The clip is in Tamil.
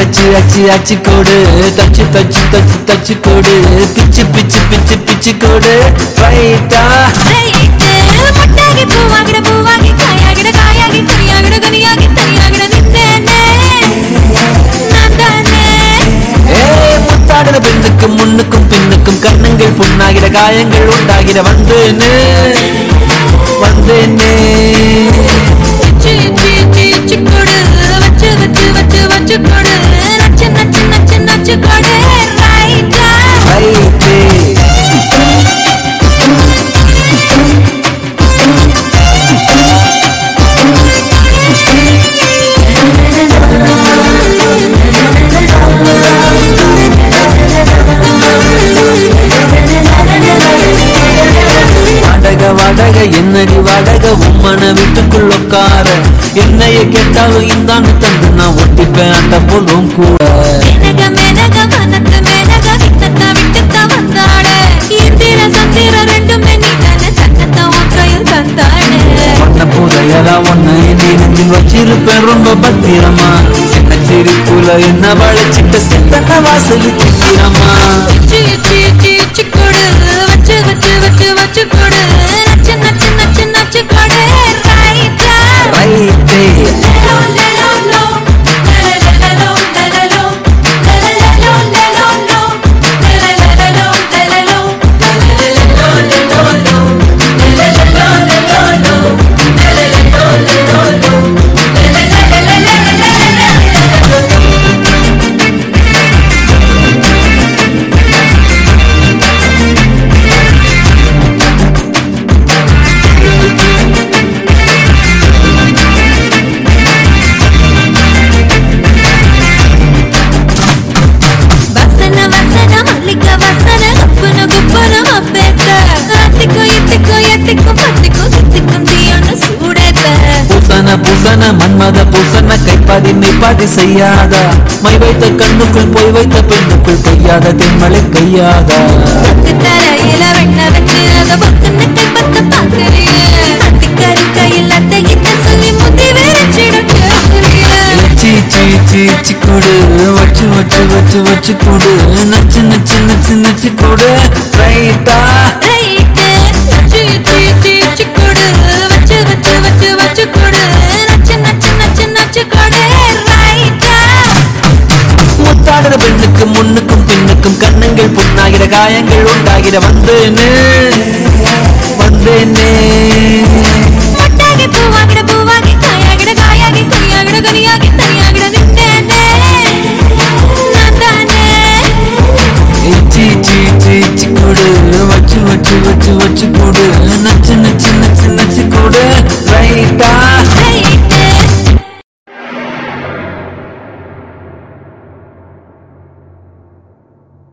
அச்சு அச்சு அச்சு கோடு. தச்சு தச்சு தச்சு தச்சு கோடு. பிச்சு பிச்சு பிச்சு பிச்சு கோடு. முத்தாடுற பெண்ணுக்கும் முன்னுக்கும் பின்னுக்கும் கண்ணங்கள் புண்ணாகிற காயங்கள் உண்டாகிற வந்தேனே. வந்தேனே. வாடக உம்மன வீட்டுக்குள் உட்கார என்னைய கேட்டாலும் இந்தான்னு தந்து நான் ஒட்டிப்பேன் அந்த பொண்ணும் கூட வச்சிருப்பேன் ரொம்ப பத்திரமா சின்ன சிரிப்புல என்ன வளைச்சிட்ட சித்தன வாசல் சித்திரமா வச்சு வச்சு வச்சு வச்சு மன்மத பூசன கைப்பாதி மெய்ப்பாதி செய்யாதா? மை வைத்த கண்ணுக்குள் போய் வைத்த பெண்ணுக்குள் பெய்யாத தென்மலை கையாதா? கொடு. வச்சு வச்சு வச்சு வச்சு கொடு. நச்சு நச்சு நச்சு நச்சு கொடு. ரைட்டு காயங்கள் உண்டாகிற வந்தேனே வந்தேனே